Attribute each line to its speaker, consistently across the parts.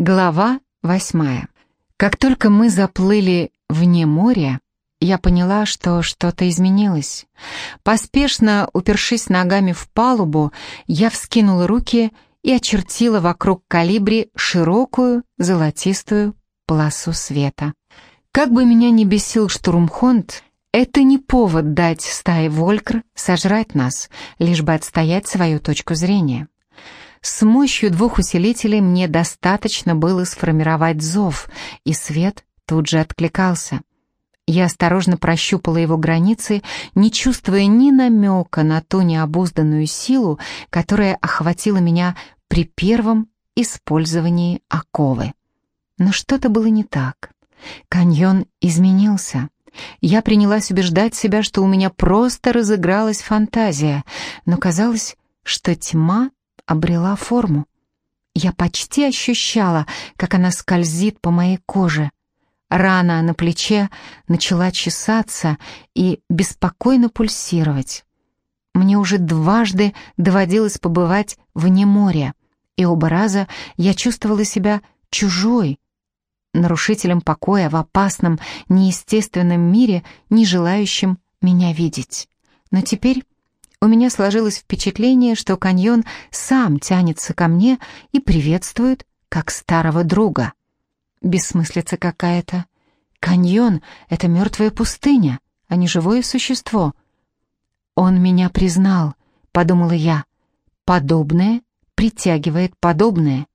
Speaker 1: Глава восьмая. Как только мы заплыли вне моря, я поняла, что что-то изменилось. Поспешно упершись ногами в палубу, я вскинула руки и очертила вокруг калибри широкую золотистую полосу света. Как бы меня ни бесил штурмхонд, это не повод дать стае Волькр сожрать нас, лишь бы отстоять свою точку зрения. С мощью двух усилителей мне достаточно было сформировать зов, и свет тут же откликался. Я осторожно прощупала его границы, не чувствуя ни намека на ту необузданную силу, которая охватила меня при первом использовании оковы. Но что-то было не так. Каньон изменился. Я принялась убеждать себя, что у меня просто разыгралась фантазия, но казалось, что тьма обрела форму. Я почти ощущала, как она скользит по моей коже. Рана на плече начала чесаться и беспокойно пульсировать. Мне уже дважды доводилось побывать вне моря, и оба раза я чувствовала себя чужой, нарушителем покоя в опасном, неестественном мире, не желающим меня видеть. Но теперь у меня сложилось впечатление, что каньон сам тянется ко мне и приветствует, как старого друга. Бессмыслица какая-то. Каньон — это мертвая пустыня, а не живое существо. Он меня признал, подумала я. Подобное притягивает подобное.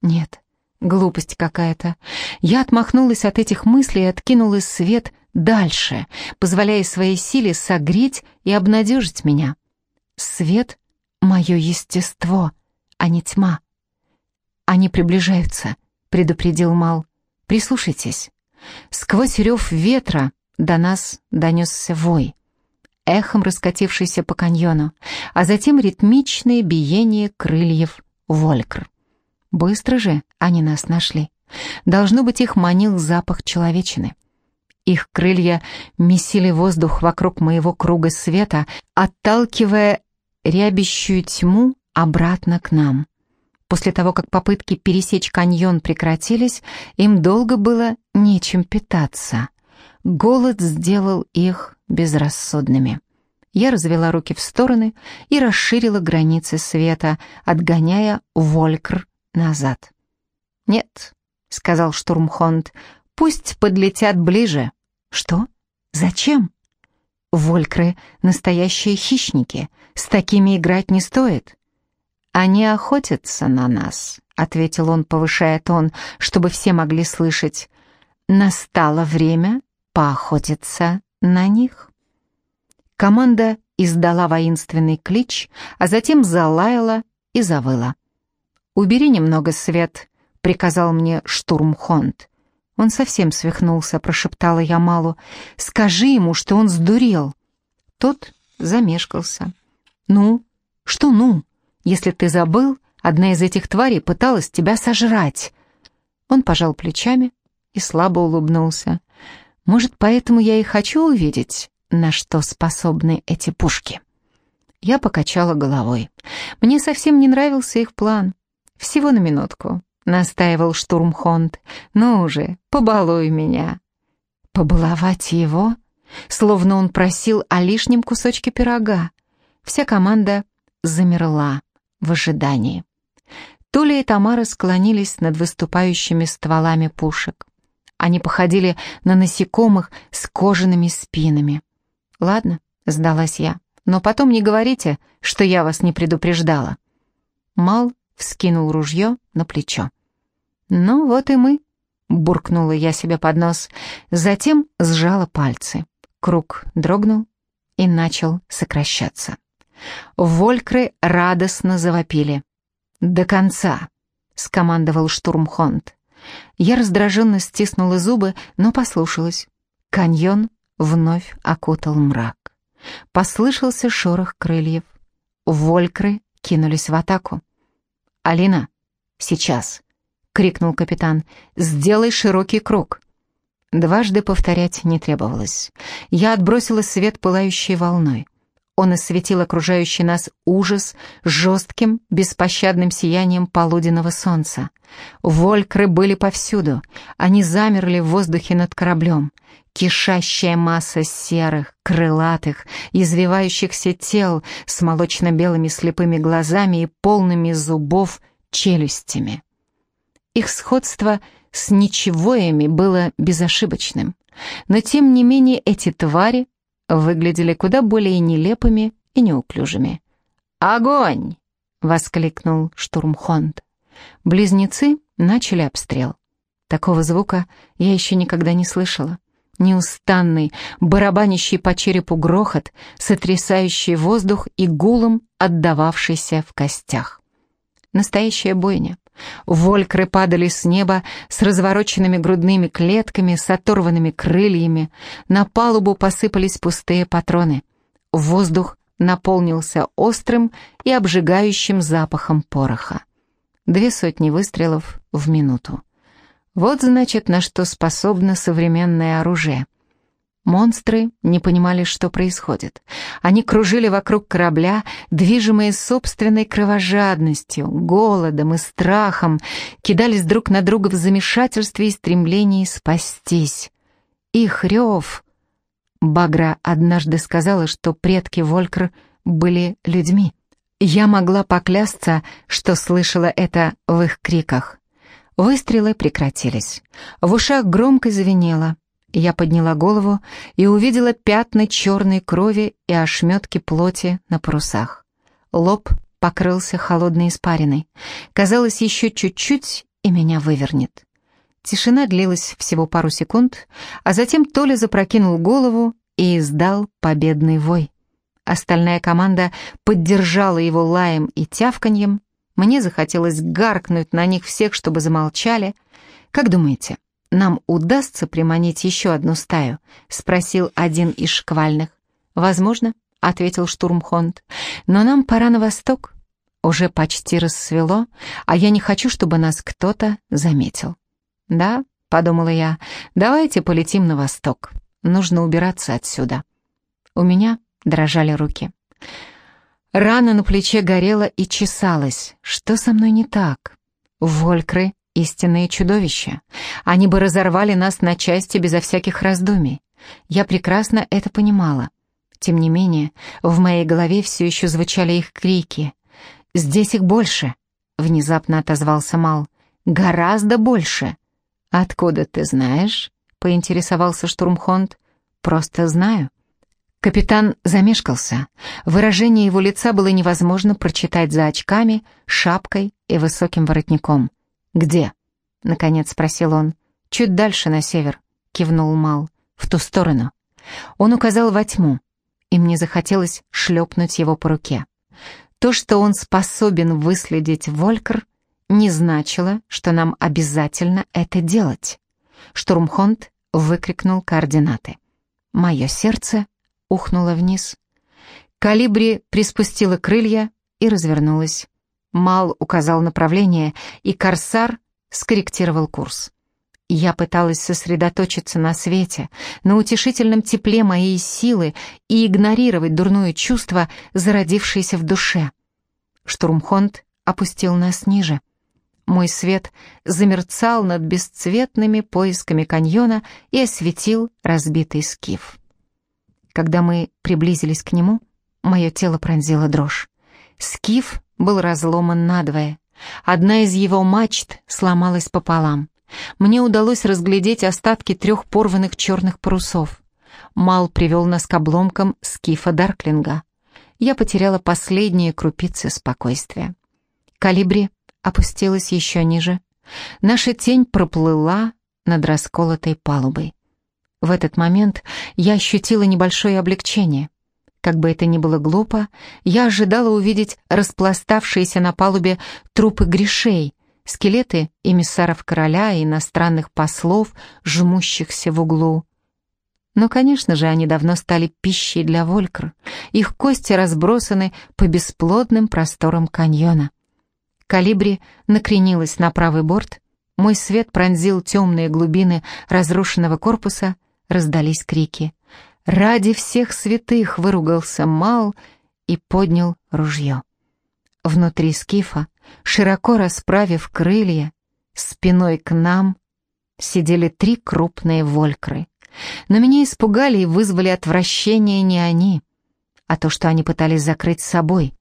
Speaker 1: Нет, глупость какая-то. Я отмахнулась от этих мыслей и откинула свет дальше, позволяя своей силе согреть и обнадежить меня. Свет — мое естество, а не тьма. Они приближаются, предупредил Мал. Прислушайтесь. Сквозь рев ветра до нас донесся вой, эхом раскатившийся по каньону, а затем ритмичное биение крыльев Волькр. Быстро же они нас нашли. Должно быть, их манил запах человечины. Их крылья месили воздух вокруг моего круга света, отталкивая рябящую тьму обратно к нам. После того, как попытки пересечь каньон прекратились, им долго было нечем питаться. Голод сделал их безрассудными. Я развела руки в стороны и расширила границы света, отгоняя Волькр назад. «Нет», — сказал Штурмхонд, — «пусть подлетят ближе». «Что? Зачем?» Волькры — настоящие хищники, с такими играть не стоит. Они охотятся на нас, — ответил он, повышая тон, чтобы все могли слышать. Настало время поохотиться на них. Команда издала воинственный клич, а затем залаяла и завыла. «Убери немного свет», — приказал мне штурмхонд. «Он совсем свихнулся», — прошептала я Малу. «Скажи ему, что он сдурел». Тот замешкался. «Ну? Что «ну»? Если ты забыл, одна из этих тварей пыталась тебя сожрать». Он пожал плечами и слабо улыбнулся. «Может, поэтому я и хочу увидеть, на что способны эти пушки?» Я покачала головой. Мне совсем не нравился их план. Всего на минутку. — настаивал штурмхонд. «Ну уже, побалуй меня». «Побаловать его?» Словно он просил о лишнем кусочке пирога. Вся команда замерла в ожидании. Толя и Тамара склонились над выступающими стволами пушек. Они походили на насекомых с кожаными спинами. «Ладно», — сдалась я, — «но потом не говорите, что я вас не предупреждала». Мал вскинул ружье на плечо. «Ну вот и мы», — буркнула я себе под нос, затем сжала пальцы. Круг дрогнул и начал сокращаться. Волькры радостно завопили. «До конца!» — скомандовал штурмхонд. Я раздраженно стиснула зубы, но послушалась. Каньон вновь окутал мрак. Послышался шорох крыльев. Волькры кинулись в атаку. «Алина, сейчас!» — крикнул капитан. «Сделай широкий круг!» Дважды повторять не требовалось. Я отбросила свет пылающей волной. Он осветил окружающий нас ужас жестким, беспощадным сиянием полуденного солнца. Волькры были повсюду. Они замерли в воздухе над кораблем. Кишащая масса серых, крылатых, извивающихся тел с молочно-белыми слепыми глазами и полными зубов челюстями. Их сходство с ничегоями было безошибочным. Но тем не менее эти твари выглядели куда более нелепыми и неуклюжими. «Огонь!» — воскликнул штурмхонд. Близнецы начали обстрел. Такого звука я еще никогда не слышала. Неустанный, барабанящий по черепу грохот, сотрясающий воздух и гулом отдававшийся в костях. Настоящая бойня. Волькры падали с неба с развороченными грудными клетками, с оторванными крыльями. На палубу посыпались пустые патроны. Воздух наполнился острым и обжигающим запахом пороха. Две сотни выстрелов в минуту. Вот значит, на что способно современное оружие. Монстры не понимали, что происходит. Они кружили вокруг корабля, движимые собственной кровожадностью, голодом и страхом, кидались друг на друга в замешательстве и стремлении спастись. Их рев... Багра однажды сказала, что предки Волькр были людьми. Я могла поклясться, что слышала это в их криках. Выстрелы прекратились. В ушах громко звенело. Я подняла голову и увидела пятна черной крови и ошметки плоти на парусах. Лоб покрылся холодной испариной. Казалось, еще чуть-чуть, и меня вывернет. Тишина длилась всего пару секунд, а затем Толя запрокинул голову и издал победный вой. Остальная команда поддержала его лаем и тявканьем. Мне захотелось гаркнуть на них всех, чтобы замолчали. Как думаете, нам удастся приманить еще одну стаю?» — спросил один из шквальных. «Возможно», — ответил штурмхонд, — «но нам пора на восток. Уже почти рассвело, а я не хочу, чтобы нас кто-то заметил». «Да», — подумала я, — «давайте полетим на восток. Нужно убираться отсюда». У меня дрожали руки. Рана на плече горела и чесалась. Что со мной не так? Волькры истинные чудовища. Они бы разорвали нас на части безо всяких раздумий. Я прекрасно это понимала. Тем не менее, в моей голове все еще звучали их крики. «Здесь их больше!» — внезапно отозвался Мал. «Гораздо больше!» «Откуда ты знаешь?» — поинтересовался штурмхонд. «Просто знаю». Капитан замешкался. Выражение его лица было невозможно прочитать за очками, шапкой и высоким воротником. «Где?» — наконец спросил он. «Чуть дальше, на север», — кивнул Мал. «В ту сторону». Он указал во тьму, и мне захотелось шлепнуть его по руке. То, что он способен выследить Волькер, не значило, что нам обязательно это делать. Штурмхонд выкрикнул координаты. Мое сердце ухнуло вниз. Калибри приспустила крылья и развернулась. Мал указал направление, и корсар скорректировал курс. Я пыталась сосредоточиться на свете, на утешительном тепле моей силы и игнорировать дурное чувство, зародившееся в душе. Штурмхонд опустил нас ниже. Мой свет замерцал над бесцветными поисками каньона и осветил разбитый скиф. Когда мы приблизились к нему, мое тело пронзило дрожь. Скиф был разломан надвое. Одна из его мачт сломалась пополам. Мне удалось разглядеть остатки трех порванных черных парусов. Мал привел нас к обломкам скифа Дарклинга. Я потеряла последние крупицы спокойствия. Калибри опустилась еще ниже. Наша тень проплыла над расколотой палубой. В этот момент я ощутила небольшое облегчение. Как бы это ни было глупо, я ожидала увидеть распластавшиеся на палубе трупы грешей, скелеты эмиссаров короля и иностранных послов, жмущихся в углу. Но, конечно же, они давно стали пищей для волькр. Их кости разбросаны по бесплодным просторам каньона. Калибри накренилась на правый борт, мой свет пронзил темные глубины разрушенного корпуса, раздались крики. Ради всех святых выругался Мал и поднял ружье. Внутри скифа, широко расправив крылья, спиной к нам сидели три крупные волькры. Но меня испугали и вызвали отвращение не они, а то, что они пытались закрыть собой.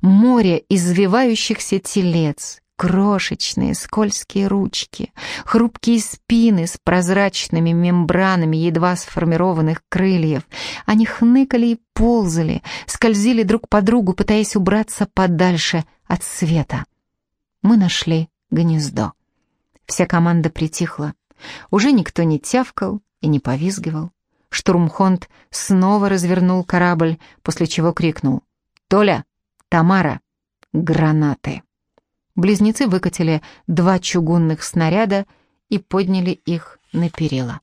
Speaker 1: Море извивающихся телец, крошечные скользкие ручки, хрупкие спины с прозрачными мембранами едва сформированных крыльев. Они хныкали и ползали, скользили друг по другу, пытаясь убраться подальше от света. Мы нашли гнездо. Вся команда притихла. Уже никто не тявкал и не повизгивал. Штурмхонд снова развернул корабль, после чего крикнул «Толя! Тамара! Гранаты!» Близнецы выкатили два чугунных снаряда и подняли их на перила.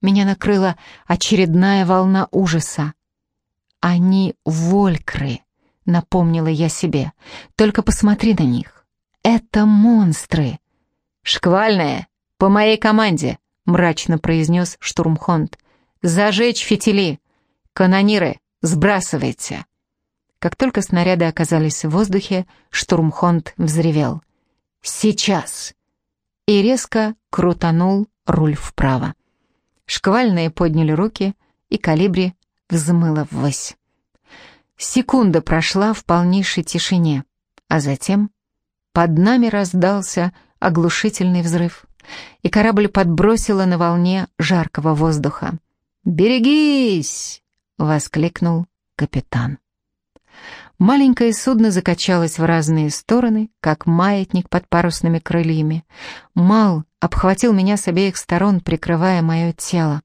Speaker 1: Меня накрыла очередная волна ужаса. «Они волькры», — напомнила я себе. «Только посмотри на них. Это монстры». «Шквальная, по моей команде», — мрачно произнес штурмхонд. «Зажечь фитили! Канониры, сбрасывайте!» Как только снаряды оказались в воздухе, штурмхонд взревел. «Сейчас!» И резко крутанул руль вправо. Шквальные подняли руки, и калибри взмыло ввысь. Секунда прошла в полнейшей тишине, а затем под нами раздался оглушительный взрыв, и корабль подбросило на волне жаркого воздуха. «Берегись!» — воскликнул капитан. Маленькое судно закачалось в разные стороны, как маятник под парусными крыльями. Мал обхватил меня с обеих сторон, прикрывая мое тело.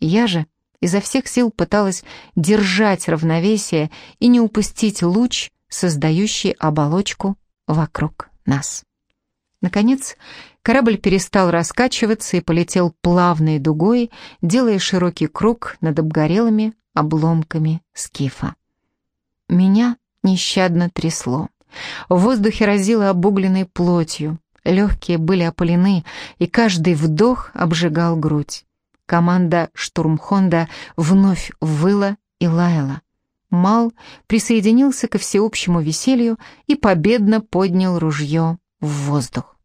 Speaker 1: Я же изо всех сил пыталась держать равновесие и не упустить луч, создающий оболочку вокруг нас. Наконец, корабль перестал раскачиваться и полетел плавной дугой, делая широкий круг над обгорелыми обломками скифа. Меня нещадно трясло. В воздухе разило обугленной плотью, легкие были опалены, и каждый вдох обжигал грудь. Команда штурмхонда вновь выла и лаяла. Мал присоединился ко всеобщему веселью и победно поднял ружье в воздух.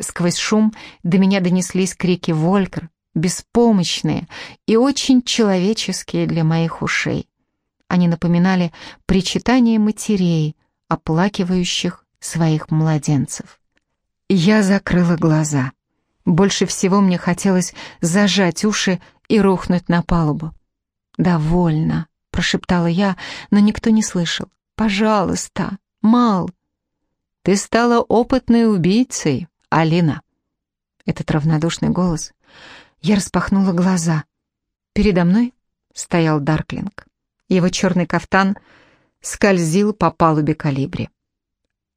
Speaker 1: Сквозь шум до меня донеслись крики Волькер, беспомощные и очень человеческие для моих ушей. Они напоминали причитание матерей, оплакивающих своих младенцев. Я закрыла глаза. Больше всего мне хотелось зажать уши и рухнуть на палубу. «Довольно», — прошептала я, но никто не слышал. «Пожалуйста, Мал». «Ты стала опытной убийцей, Алина». Этот равнодушный голос. Я распахнула глаза. Передо мной стоял Дарклинг. Его черный кафтан скользил по палубе калибри.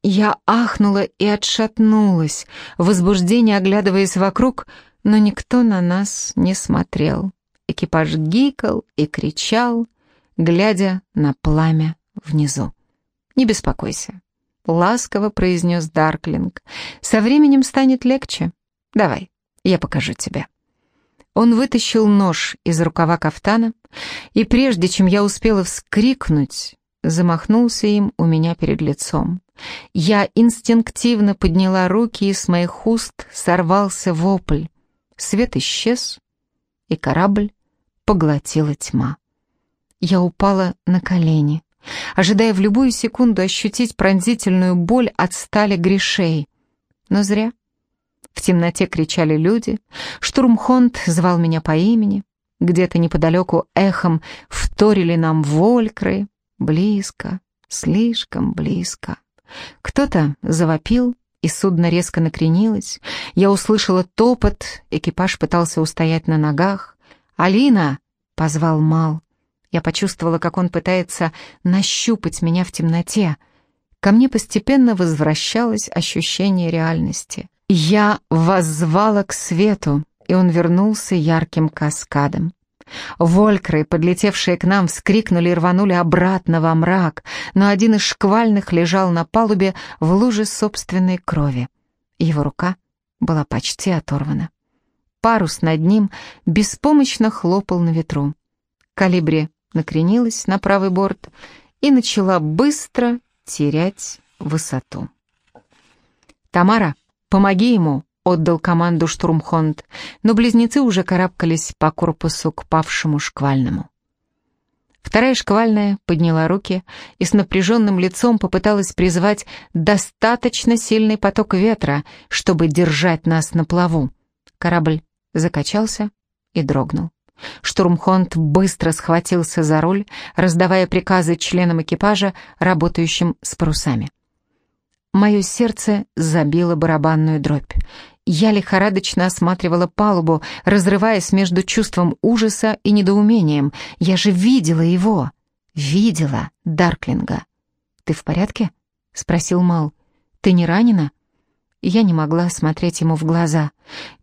Speaker 1: Я ахнула и отшатнулась, в возбуждении оглядываясь вокруг, но никто на нас не смотрел. Экипаж гикал и кричал, глядя на пламя внизу. «Не беспокойся», — ласково произнес Дарклинг. «Со временем станет легче. Давай, я покажу тебе». Он вытащил нож из рукава кафтана, и прежде чем я успела вскрикнуть, замахнулся им у меня перед лицом. Я инстинктивно подняла руки, и с моих уст сорвался вопль. Свет исчез, и корабль поглотила тьма. Я упала на колени, ожидая в любую секунду ощутить пронзительную боль от стали грешей. Но зря. В темноте кричали люди, штурмхонд звал меня по имени, где-то неподалеку эхом вторили нам волькры, близко, слишком близко. Кто-то завопил, и судно резко накренилось. Я услышала топот, экипаж пытался устоять на ногах. «Алина!» — позвал Мал. Я почувствовала, как он пытается нащупать меня в темноте. Ко мне постепенно возвращалось ощущение реальности. Я воззвала к свету, и он вернулся ярким каскадом. Волькры, подлетевшие к нам, вскрикнули и рванули обратно во мрак, но один из шквальных лежал на палубе в луже собственной крови. Его рука была почти оторвана. Парус над ним беспомощно хлопал на ветру. Калибри накренилась на правый борт и начала быстро терять высоту. «Тамара, помоги ему!» — отдал команду штурмхонд, но близнецы уже карабкались по корпусу к павшему шквальному. Вторая шквальная подняла руки и с напряженным лицом попыталась призвать достаточно сильный поток ветра, чтобы держать нас на плаву. Корабль закачался и дрогнул. Штурмхонд быстро схватился за руль, раздавая приказы членам экипажа, работающим с парусами. Мое сердце забило барабанную дробь. Я лихорадочно осматривала палубу, разрываясь между чувством ужаса и недоумением. Я же видела его. Видела Дарклинга. «Ты в порядке?» — спросил Мал. «Ты не ранена?» Я не могла смотреть ему в глаза.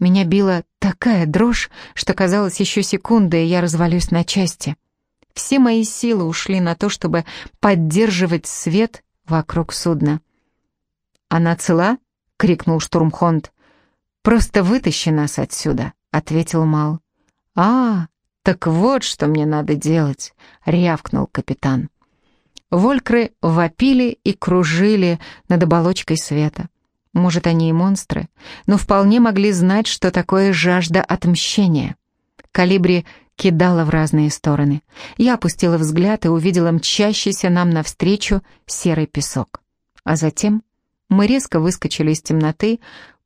Speaker 1: Меня била такая дрожь, что казалось еще секунда, и я развалюсь на части. Все мои силы ушли на то, чтобы поддерживать свет вокруг судна. «Она цела?» — крикнул штурмхонд. «Просто вытащи нас отсюда», — ответил Мал. «А, так вот, что мне надо делать», — рявкнул капитан. Волькры вопили и кружили над оболочкой света. Может, они и монстры, но вполне могли знать, что такое жажда отмщения. Калибри кидала в разные стороны. Я опустила взгляд и увидела мчащийся нам навстречу серый песок. А затем мы резко выскочили из темноты,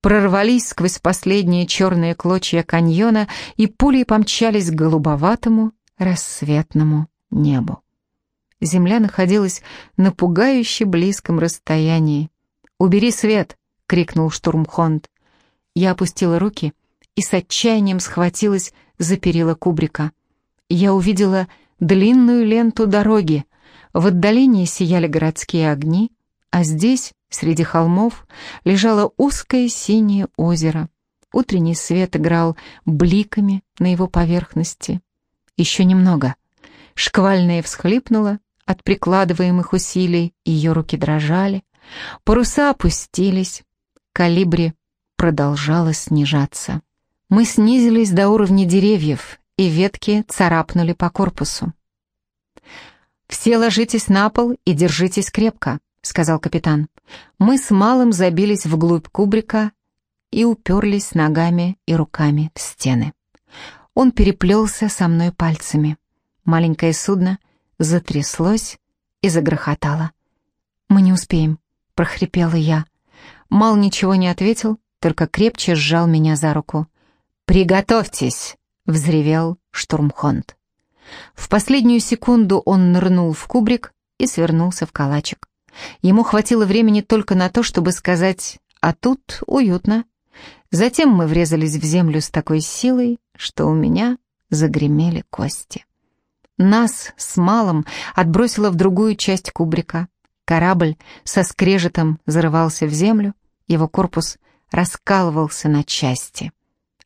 Speaker 1: прорвались сквозь последние черные клочья каньона и пулей помчались к голубоватому рассветному небу. Земля находилась на пугающе близком расстоянии. «Убери свет!» — крикнул штурмхонд. Я опустила руки и с отчаянием схватилась за перила кубрика. Я увидела длинную ленту дороги. В отдалении сияли городские огни, а здесь Среди холмов лежало узкое синее озеро. Утренний свет играл бликами на его поверхности. Еще немного. Шквальная всхлипнула от прикладываемых усилий, ее руки дрожали. Паруса опустились. Калибри продолжала снижаться. Мы снизились до уровня деревьев, и ветки царапнули по корпусу. «Все ложитесь на пол и держитесь крепко», — сказал капитан. Мы с Малым забились вглубь кубрика и уперлись ногами и руками в стены. Он переплелся со мной пальцами. Маленькое судно затряслось и загрохотало. «Мы не успеем», — прохрипела я. Мал ничего не ответил, только крепче сжал меня за руку. «Приготовьтесь!» — взревел штурмхонд. В последнюю секунду он нырнул в кубрик и свернулся в калачик. Ему хватило времени только на то, чтобы сказать «а тут уютно». Затем мы врезались в землю с такой силой, что у меня загремели кости. Нас с малым отбросило в другую часть кубрика. Корабль со скрежетом зарывался в землю, его корпус раскалывался на части.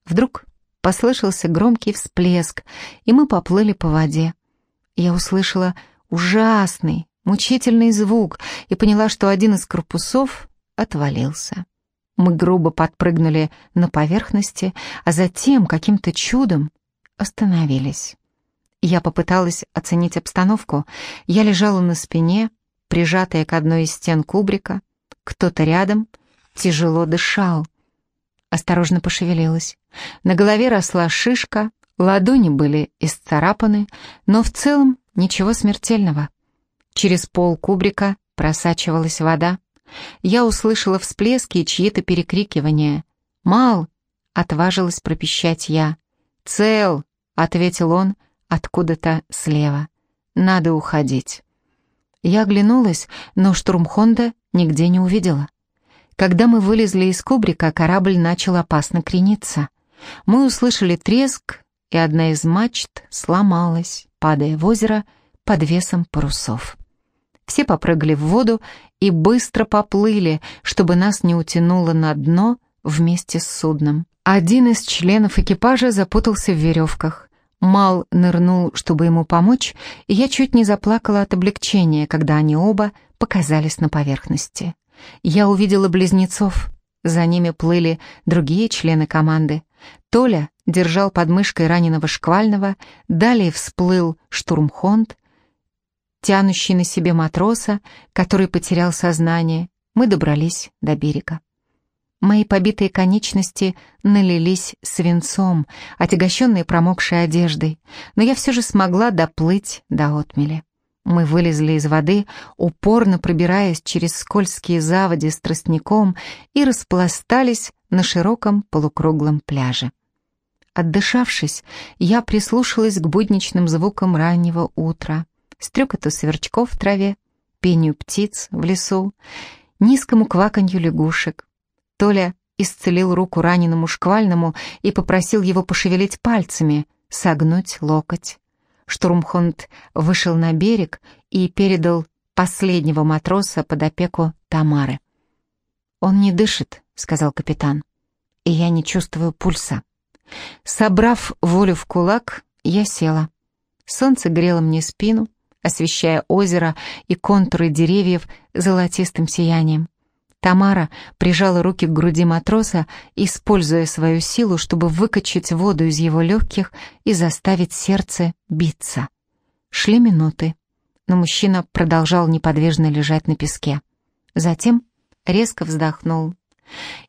Speaker 1: Вдруг послышался громкий всплеск, и мы поплыли по воде. Я услышала ужасный, мучительный звук и поняла, что один из корпусов отвалился. Мы грубо подпрыгнули на поверхности, а затем каким-то чудом остановились. Я попыталась оценить обстановку. Я лежала на спине, прижатая к одной из стен кубрика. Кто-то рядом тяжело дышал. Осторожно пошевелилась. На голове росла шишка, ладони были исцарапаны, но в целом ничего смертельного. Через пол кубрика просачивалась вода. Я услышала всплески и чьи-то перекрикивания. «Мал!» — отважилась пропищать я. «Цел!» — ответил он откуда-то слева. «Надо уходить». Я оглянулась, но штурмхонда нигде не увидела. Когда мы вылезли из кубрика, корабль начал опасно крениться. Мы услышали треск, и одна из мачт сломалась, падая в озеро под весом парусов. Все попрыгали в воду и быстро поплыли, чтобы нас не утянуло на дно вместе с судном. Один из членов экипажа запутался в веревках. Мал нырнул, чтобы ему помочь, и я чуть не заплакала от облегчения, когда они оба показались на поверхности. Я увидела близнецов. За ними плыли другие члены команды. Толя держал под мышкой раненого шквального, далее всплыл штурмхонд, тянущий на себе матроса, который потерял сознание. Мы добрались до берега. Мои побитые конечности налились свинцом, отягощенные промокшей одеждой, но я все же смогла доплыть до отмели. Мы вылезли из воды, упорно пробираясь через скользкие заводи с тростником и распластались на широком полукруглом пляже. Отдышавшись, я прислушалась к будничным звукам раннего утра, стрекоту сверчков в траве, пению птиц в лесу, низкому кваканью лягушек. Толя исцелил руку раненому шквальному и попросил его пошевелить пальцами, согнуть локоть. Штурмхонд вышел на берег и передал последнего матроса под опеку Тамары. «Он не дышит», — сказал капитан, — «и я не чувствую пульса». Собрав волю в кулак, я села. Солнце грело мне спину, освещая озеро и контуры деревьев золотистым сиянием. Тамара прижала руки к груди матроса, используя свою силу, чтобы выкачать воду из его легких и заставить сердце биться. Шли минуты, но мужчина продолжал неподвижно лежать на песке. Затем резко вздохнул.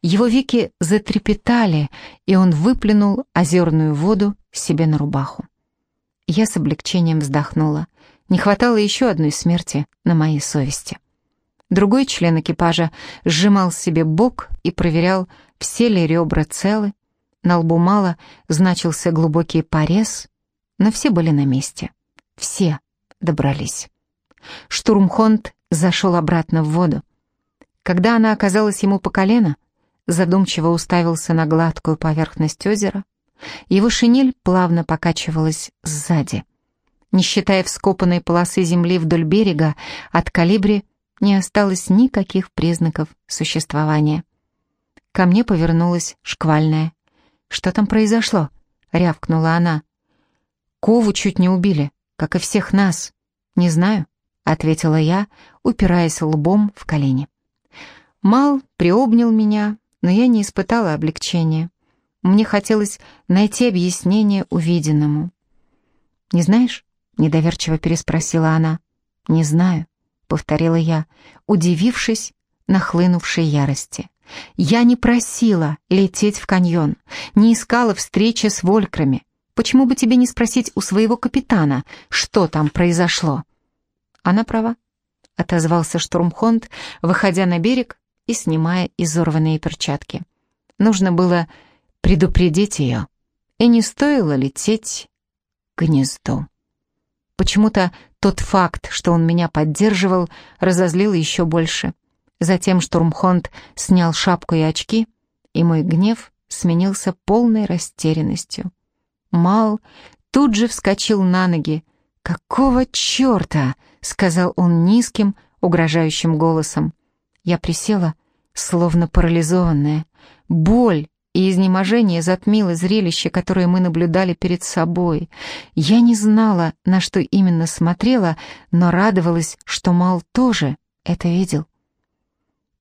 Speaker 1: Его веки затрепетали, и он выплюнул озерную воду себе на рубаху. Я с облегчением вздохнула. Не хватало еще одной смерти на моей совести. Другой член экипажа сжимал себе бок и проверял, все ли ребра целы. На лбу мало значился глубокий порез, но все были на месте. Все добрались. Штурмхонд зашел обратно в воду. Когда она оказалась ему по колено, задумчиво уставился на гладкую поверхность озера. Его шинель плавно покачивалась сзади. Не считая вскопанной полосы земли вдоль берега, от калибри не осталось никаких признаков существования. Ко мне повернулась шквальная. «Что там произошло?» — рявкнула она. «Кову чуть не убили, как и всех нас». «Не знаю», — ответила я, упираясь лбом в колени. Мал приобнял меня, но я не испытала облегчения. Мне хотелось найти объяснение увиденному. «Не знаешь?» — недоверчиво переспросила она. «Не знаю» повторила я, удивившись нахлынувшей ярости. Я не просила лететь в каньон, не искала встречи с Волькрами. Почему бы тебе не спросить у своего капитана, что там произошло? Она права, отозвался штурмхонд, выходя на берег и снимая изорванные перчатки. Нужно было предупредить ее, и не стоило лететь к гнезду. Почему-то тот факт, что он меня поддерживал, разозлил еще больше. Затем штурмхонд снял шапку и очки, и мой гнев сменился полной растерянностью. Мал тут же вскочил на ноги. «Какого черта?» — сказал он низким, угрожающим голосом. Я присела, словно парализованная. Боль и изнеможение затмило зрелище, которое мы наблюдали перед собой. Я не знала, на что именно смотрела, но радовалась, что Мал тоже это видел.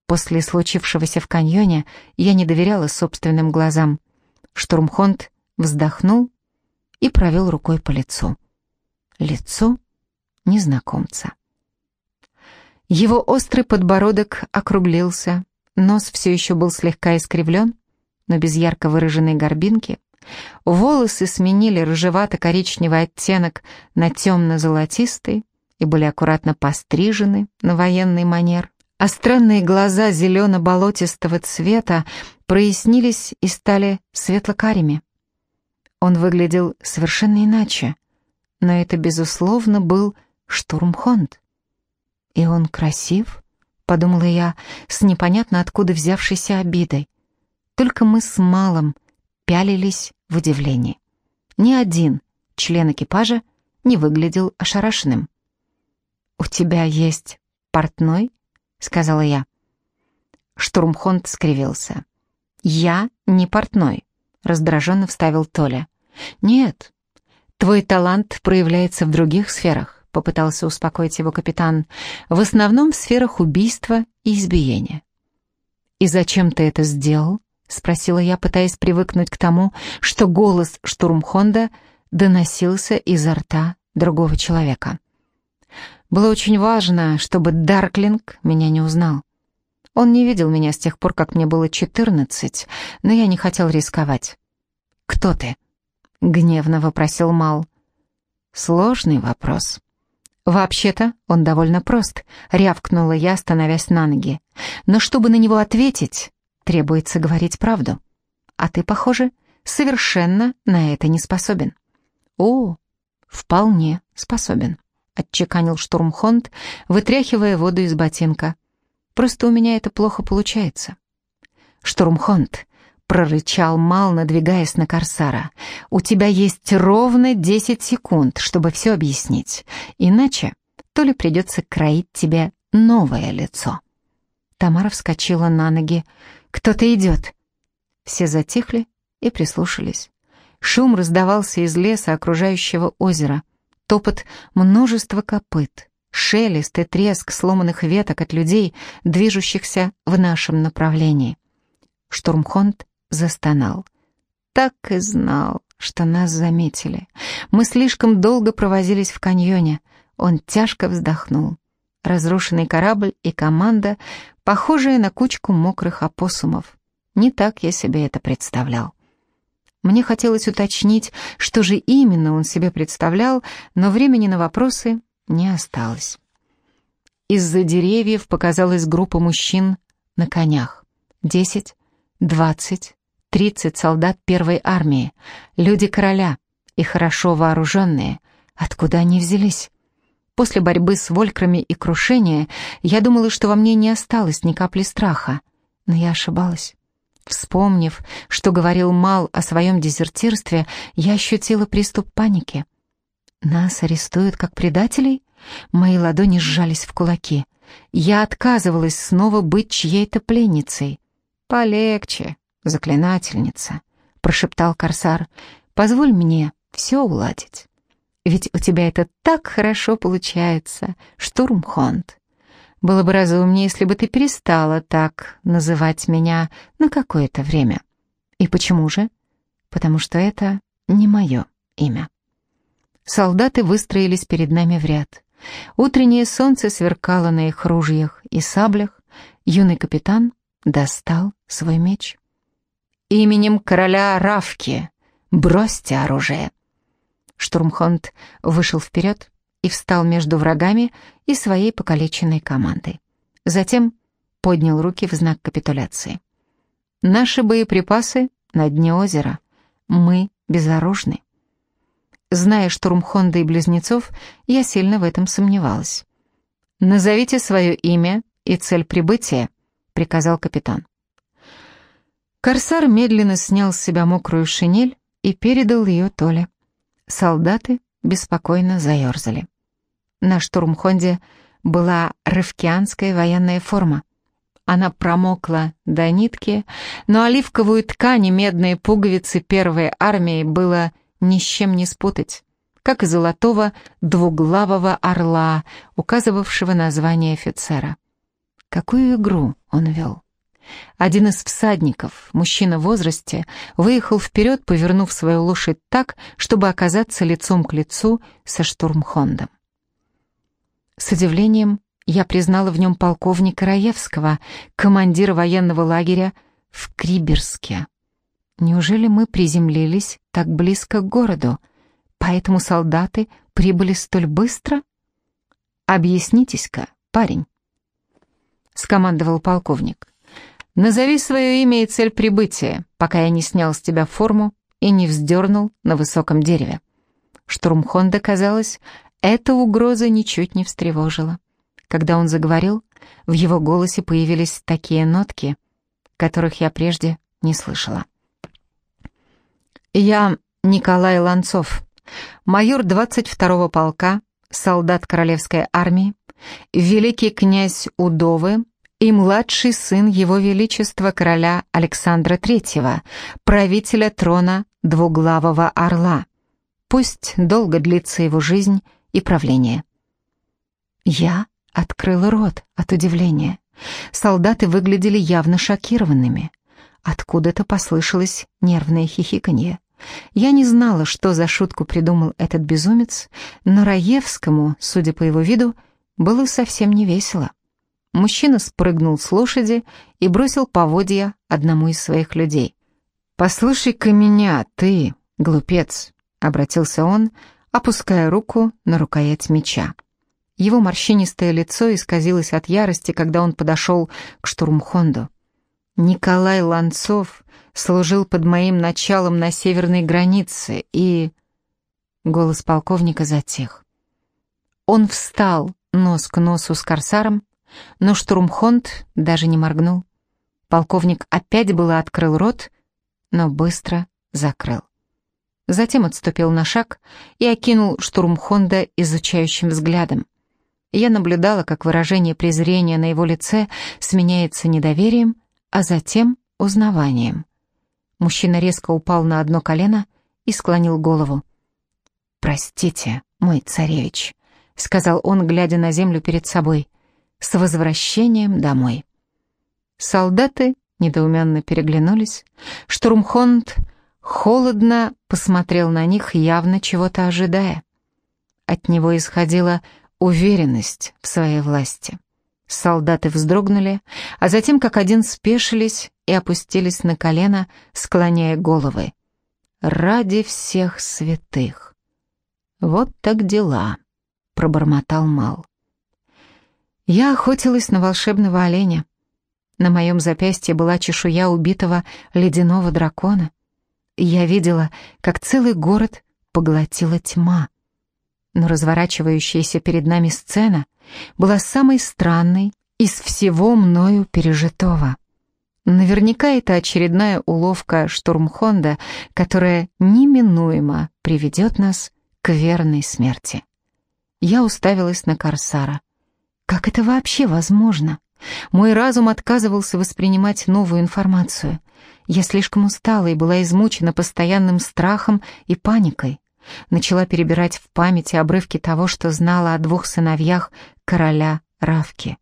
Speaker 1: После случившегося в каньоне я не доверяла собственным глазам. Штурмхонд вздохнул и провел рукой по лицу. Лицо незнакомца. Его острый подбородок округлился, нос все еще был слегка искривлен, но без ярко выраженной горбинки. Волосы сменили рыжевато-коричневый оттенок на темно-золотистый и были аккуратно пострижены на военный манер. А странные глаза зелено-болотистого цвета прояснились и стали светло-карими. Он выглядел совершенно иначе, но это, безусловно, был штурмхонд. «И он красив?» — подумала я с непонятно откуда взявшейся обидой. Только мы с Малом пялились в удивлении. Ни один член экипажа не выглядел ошарашенным. «У тебя есть портной?» — сказала я. Штурмхонд скривился. «Я не портной», — раздраженно вставил Толя. «Нет, твой талант проявляется в других сферах», — попытался успокоить его капитан. «В основном в сферах убийства и избиения». «И зачем ты это сделал?» Спросила я, пытаясь привыкнуть к тому, что голос штурмхонда доносился изо рта другого человека. Было очень важно, чтобы Дарклинг меня не узнал. Он не видел меня с тех пор, как мне было четырнадцать, но я не хотел рисковать. «Кто ты?» — гневно вопросил Мал. «Сложный вопрос». «Вообще-то он довольно прост», — рявкнула я, становясь на ноги. «Но чтобы на него ответить, требуется говорить правду. А ты, похоже, совершенно на это не способен». «О, вполне способен», — отчеканил штурмхонд, вытряхивая воду из ботинка. «Просто у меня это плохо получается». «Штурмхонд», — прорычал Мал, надвигаясь на Корсара, «у тебя есть ровно десять секунд, чтобы все объяснить, иначе то ли придется кроить тебе новое лицо». Тамара вскочила на ноги. «Кто-то идет!» Все затихли и прислушались. Шум раздавался из леса, окружающего озера. Топот множества копыт, шелест и треск сломанных веток от людей, движущихся в нашем направлении. Штурмхонд застонал. Так и знал, что нас заметили. Мы слишком долго провозились в каньоне. Он тяжко вздохнул. Разрушенный корабль и команда, похожие на кучку мокрых опоссумов. Не так я себе это представлял. Мне хотелось уточнить, что же именно он себе представлял, но времени на вопросы не осталось. Из-за деревьев показалась группа мужчин на конях. Десять, двадцать, тридцать солдат первой армии, люди короля и хорошо вооруженные. Откуда они взялись? После борьбы с волькрами и крушения я думала, что во мне не осталось ни капли страха, но я ошибалась. Вспомнив, что говорил Мал о своем дезертирстве, я ощутила приступ паники. Нас арестуют как предателей? Мои ладони сжались в кулаки. Я отказывалась снова быть чьей-то пленницей. «Полегче, заклинательница», — прошептал Корсар. «Позволь мне все уладить. Ведь у тебя это так хорошо получается, штурмхонд». Было бы разумнее, если бы ты перестала так называть меня на какое-то время. И почему же? Потому что это не мое имя. Солдаты выстроились перед нами в ряд. Утреннее солнце сверкало на их ружьях и саблях. Юный капитан достал свой меч. «Именем короля Равки бросьте оружие!» Штурмхонд вышел вперед, и встал между врагами и своей покалеченной командой. Затем поднял руки в знак капитуляции. «Наши боеприпасы на дне озера. Мы безоружны». Зная штурм Хонда и близнецов, я сильно в этом сомневалась. «Назовите свое имя и цель прибытия», — приказал капитан. Корсар медленно снял с себя мокрую шинель и передал ее Толе. Солдаты беспокойно заерзали. На штурмхонде была рывкианская военная форма. Она промокла до нитки, но оливковую ткань и медные пуговицы первой армии было ни с чем не спутать, как и золотого двуглавого орла, указывавшего название офицера. Какую игру он вел? Один из всадников, мужчина в возрасте, выехал вперед, повернув свою лошадь так, чтобы оказаться лицом к лицу со штурмхондом. С удивлением я признала в нем полковника Раевского, командира военного лагеря в Криберске. Неужели мы приземлились так близко к городу, поэтому солдаты прибыли столь быстро? «Объяснитесь-ка, парень», — скомандовал полковник. Назови свое имя и цель прибытия, пока я не снял с тебя форму и не вздернул на высоком дереве. Штурмхонда, казалось, эта угроза ничуть не встревожила. Когда он заговорил, в его голосе появились такие нотки, которых я прежде не слышала. «Я Николай Ланцов, майор 22-го полка, солдат Королевской армии, великий князь Удовы и младший сын Его Величества короля Александра III, правителя трона двуглавого орла. Пусть долго длится его жизнь и правление. Я открыла рот от удивления. Солдаты выглядели явно шокированными. Откуда-то послышалось нервное хихиканье. Я не знала, что за шутку придумал этот безумец, но Раевскому, судя по его виду, было совсем не весело. Мужчина спрыгнул с лошади и бросил поводья одному из своих людей. «Послушай-ка меня, ты, глупец», — обратился он, опуская руку на рукоять меча. Его морщинистое лицо исказилось от ярости, когда он подошел к штурмхонду. Николай Ланцов служил под моим началом на северной границе, и... Голос полковника затих. Он встал нос к носу с корсаром, но штурмхонд даже не моргнул. Полковник опять было открыл рот, но быстро закрыл. Затем отступил на шаг и окинул штурмхонда изучающим взглядом. Я наблюдала, как выражение презрения на его лице сменяется недоверием, а затем узнаванием. Мужчина резко упал на одно колено и склонил голову. «Простите, мой царевич», — сказал он, глядя на землю перед собой, — «с возвращением домой». Солдаты недоуменно переглянулись. Штурмхонд холодно посмотрел на них, явно чего-то ожидая. От него исходила уверенность в своей власти. Солдаты вздрогнули, а затем как один спешились и опустились на колено, склоняя головы. «Ради всех святых!» «Вот так дела», — пробормотал Мал. Я охотилась на волшебного оленя. На моем запястье была чешуя убитого ледяного дракона. Я видела, как целый город поглотила тьма. Но разворачивающаяся перед нами сцена была самой странной из всего мною пережитого. Наверняка это очередная уловка штурмхонда, которая неминуемо приведет нас к верной смерти. Я уставилась на Корсара. Как это вообще возможно? Мой разум отказывался воспринимать новую информацию. Я слишком устала и была измучена постоянным страхом и паникой. Начала перебирать в памяти обрывки того, что знала о двух сыновьях короля Равки.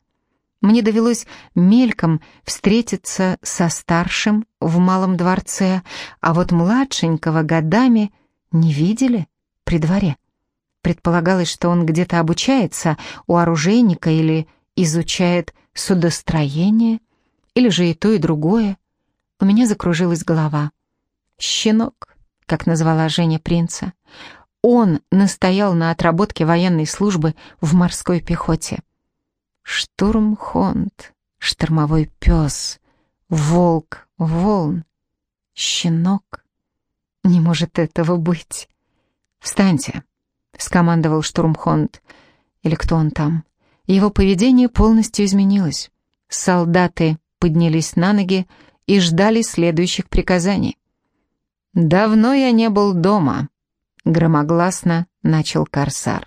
Speaker 1: Мне довелось мельком встретиться со старшим в малом дворце, а вот младшенького годами не видели при дворе. Предполагалось, что он где-то обучается у оружейника или изучает судостроение, или же и то, и другое. У меня закружилась голова. «Щенок», как назвала Женя принца. Он настоял на отработке военной службы в морской пехоте. Штурмхонд, штормовой пес, волк, волн, щенок. Не может этого быть. «Встаньте», — скомандовал штурмхонд. Или кто он там? Его поведение полностью изменилось. Солдаты поднялись на ноги и ждали следующих приказаний. «Давно я не был дома», — громогласно начал Корсар.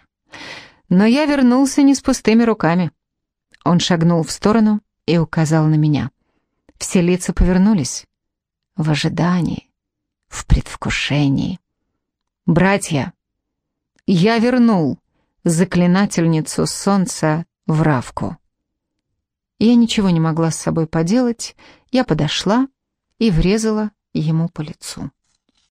Speaker 1: «Но я вернулся не с пустыми руками». Он шагнул в сторону и указал на меня. Все лица повернулись. В ожидании, в предвкушении. «Братья, я вернул заклинательницу солнца в Равку». Я ничего не могла с собой поделать, я подошла и врезала ему по лицу.